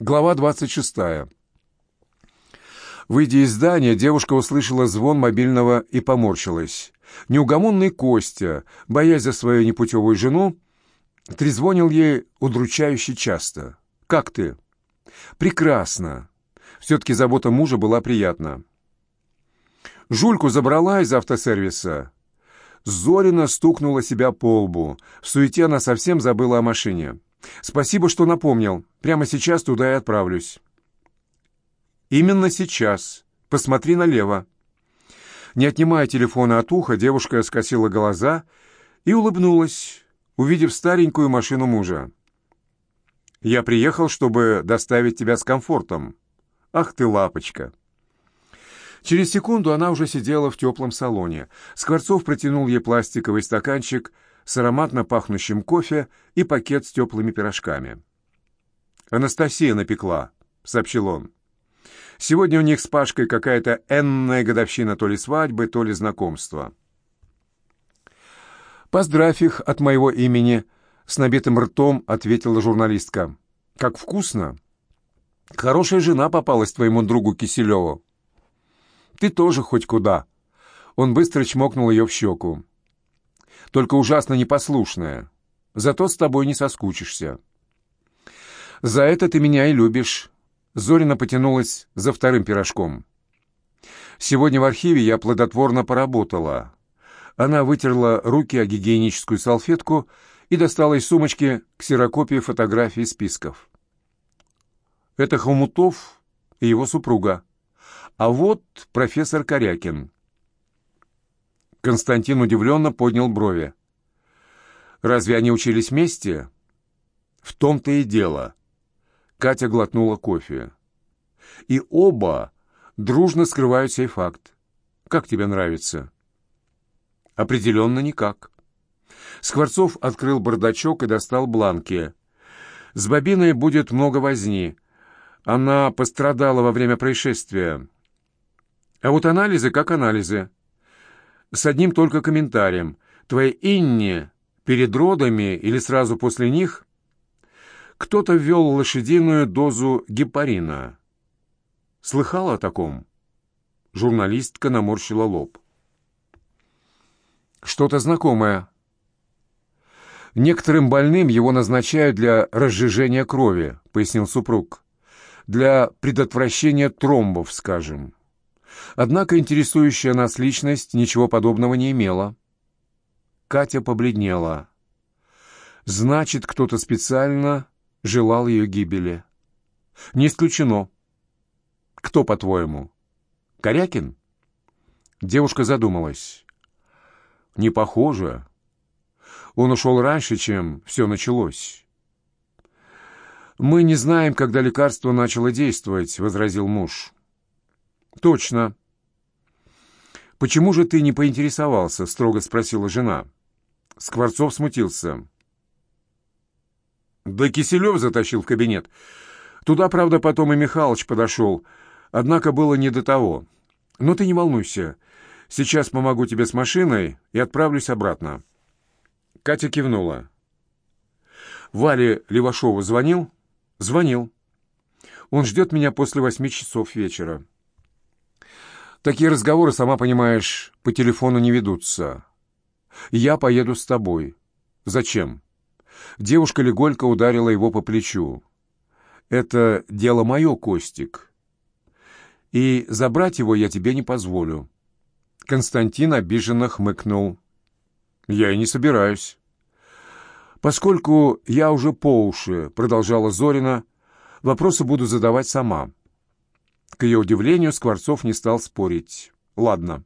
Глава 26. Выйдя из здания, девушка услышала звон мобильного и поморщилась. Неугомонный Костя, боясь за свою непутевую жену, трезвонил ей удручающе часто. «Как ты?» «Прекрасно!» Все-таки забота мужа была приятна. Жульку забрала из автосервиса. Зорина стукнула себя по лбу. В суете она совсем забыла о машине. «Спасибо, что напомнил. Прямо сейчас туда и отправлюсь». «Именно сейчас. Посмотри налево». Не отнимая телефона от уха, девушка скосила глаза и улыбнулась, увидев старенькую машину мужа. «Я приехал, чтобы доставить тебя с комфортом. Ах ты, лапочка!» Через секунду она уже сидела в теплом салоне. Скворцов протянул ей пластиковый стаканчик с ароматно пахнущим кофе и пакет с теплыми пирожками. «Анастасия напекла», — сообщил он. «Сегодня у них с Пашкой какая-то энная годовщина то ли свадьбы, то ли знакомства». «Поздравь их от моего имени», — с набитым ртом ответила журналистка. «Как вкусно! Хорошая жена попалась твоему другу Киселеву». «Ты тоже хоть куда». Он быстро чмокнул ее в щеку только ужасно непослушная. Зато с тобой не соскучишься. За это ты меня и любишь. Зорина потянулась за вторым пирожком. Сегодня в архиве я плодотворно поработала. Она вытерла руки о гигиеническую салфетку и достала из сумочки ксерокопии фотографий списков. Это Хомутов и его супруга. А вот профессор Корякин. Константин удивленно поднял брови. «Разве они учились вместе?» «В том-то и дело». Катя глотнула кофе. «И оба дружно скрывают сей факт. Как тебе нравится?» «Определенно никак». Скворцов открыл бардачок и достал бланки. «С бобиной будет много возни. Она пострадала во время происшествия. А вот анализы как анализы с одним только комментарием. Твоей Инне перед родами или сразу после них кто-то ввел лошадиную дозу гепарина. Слыхала о таком? Журналистка наморщила лоб. Что-то знакомое. Некоторым больным его назначают для разжижения крови, пояснил супруг. Для предотвращения тромбов, скажем. Однако интересующая нас личность ничего подобного не имела. Катя побледнела. Значит, кто-то специально желал ее гибели. Не исключено. Кто, по-твоему? Корякин? Девушка задумалась. Не похоже. Он ушел раньше, чем все началось. «Мы не знаем, когда лекарство начало действовать», — возразил муж. «Точно. «Почему же ты не поинтересовался?» — строго спросила жена. Скворцов смутился. «Да Киселев затащил в кабинет. Туда, правда, потом и Михалыч подошел. Однако было не до того. Но ты не волнуйся. Сейчас помогу тебе с машиной и отправлюсь обратно». Катя кивнула. «Вале Левашову звонил?» «Звонил. Он ждет меня после восьми часов вечера». Такие разговоры, сама понимаешь, по телефону не ведутся. Я поеду с тобой. Зачем? Девушка легонько ударила его по плечу. Это дело мое, Костик. И забрать его я тебе не позволю. Константин обиженно хмыкнул. Я и не собираюсь. Поскольку я уже по уши, продолжала Зорина, вопросы буду задавать сама. К ее удивлению, Скворцов не стал спорить. «Ладно.